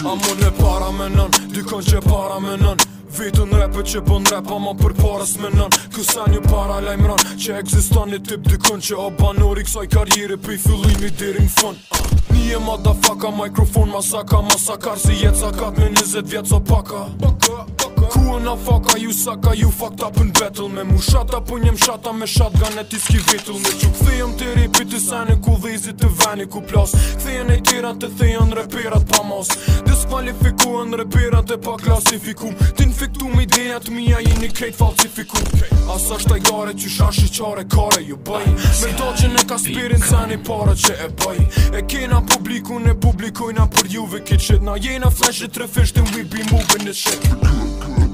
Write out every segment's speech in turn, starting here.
A mu në para me nën, dy që para me nën Vitu në që bon repë, a ma për parës me nën Kësa një para lajmë ranë, që egzistan një tip dy që A banor kësaj karjere për i fillimi dirin fun ah, Një e mikrofon masaka, masakar ma sakar Si jetë sakat me njëzet vjetë sa paka Paka wanna fuck a you sucker you fucked up in battle me mu shata punjem, njem shata me shotgun e ti s'ki me që këthijem të ripi të sani ku dhizit të veni ku plas këthijem e tjera të thijem repirat pa mos diskvalifikuen repirat e pa klasifikum ti nfiktu me idejat mija i një krejt falsifikum asa shtaj gare që shashi qare kare ju bëj me do që ne ka spirin sani para që e bëj e kena publiku ne publikojna për juve kitchet na jena fleshe trefishtin we be moving this shit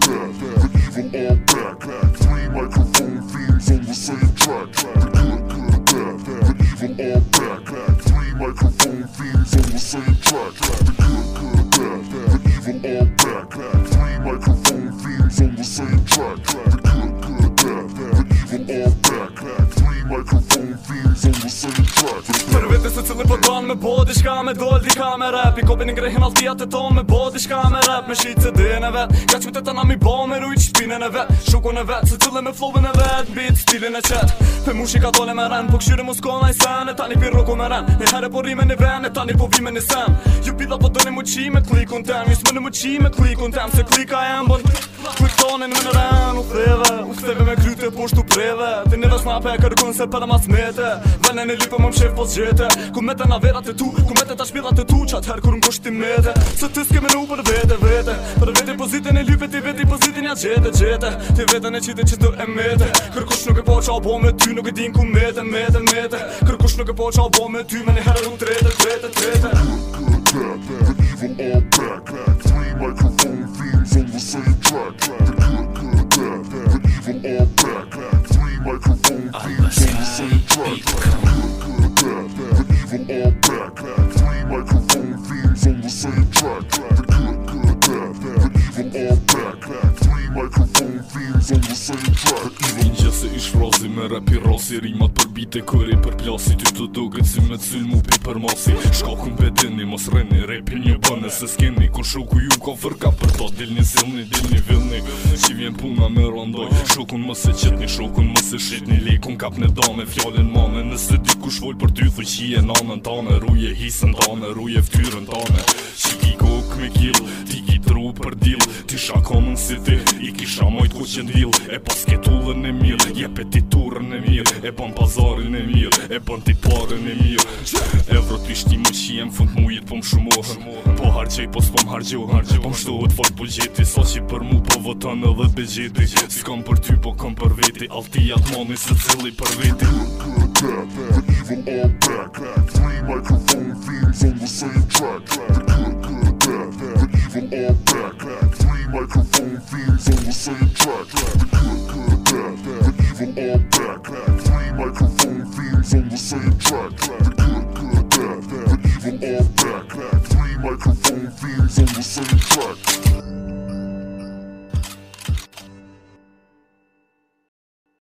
back, the evil all back. Three microphone themes on the same track. The good, the bad, the evil all back. Three microphone themes on the same track. diçka me dol, diçka me rap I kopin i ngrehin të me bo shka me rap, me shit të dhe në vet Ka që të nami bo, me rujt shpinën e vet Shuko në vet, se cullë me flowin e vet bit, stilin e qet Pe mushi ka tole me ren, po këshyri mos kona i sen E ta një pirroku me ren, ne hare po rime një ven E ta po vime ne sen Ju pida po do një me klikun tem Ju s'me në me klikun tem Se klika e mbon Kërtonin me në ren u theve U theve me kryte po shtu preve Ti një dhe smape e kërkun se për dhe ma smete Vene një lipe më më shef po zgjete Ku mete na verat e tu Ku mete ta shpira e tu Qatë her kur më kështi mete Së ty s'ke menu për vete vete Për vete pozitin e lipe ti veti pozitin ja gjete gjete Ti vete në qite që të e mete Kërkush nuk e po qa bo me ty Nuk e din ku mete mete mete Kërkush nuk e po qa bo me ty Me një herë unë trete trete trete Three microphone themes on the same track. The good, good, bad, the evil, all back. Three microphone themes on oh, the same track. The good, good, bad, the evil, all back. Three microphone themes on the same track. The good, good, bad, the evil, all phone dreams on the same track Even gjese ish frazi me rap i rosi Rimat për bite kërri për plasi Ty të doget si me cilë mu pi për masi Shkakun bedeni mos rreni Rap i një bëne se s'keni Kur shoku ju ka vërka për ta Dil një silni, dil një vilni Si vjen puna me rëndoj Shokun më se qëtni, shokun më se shitni Lekun kap në dame, fjallin mame Nëse di kush vol për ty thuj qie nanën tane Ruje hisën tane, ruje ftyrën tane Qiki kok me kill, ti ki tru për dil Ti shakonën si ti, kisha mojt ku që ndil E pasketullën e mirë Je petiturën e mirë E bon pazarën e mirë E bon ti parën e mirë E t'i shti më që jem fund mujit po më shumohën Po harqej po s'po më harqju Po më shtohet fort po gjeti So që për mu po votën edhe be gjeti S'kom për ty po kom për veti Al ti atë moni se cili për veti The evil all back Three microphone themes on the same track The good, good, the bad The evil all back all back. Three microphone themes on the same track. The good, good bad, the evil all back. Three microphone themes on the same track.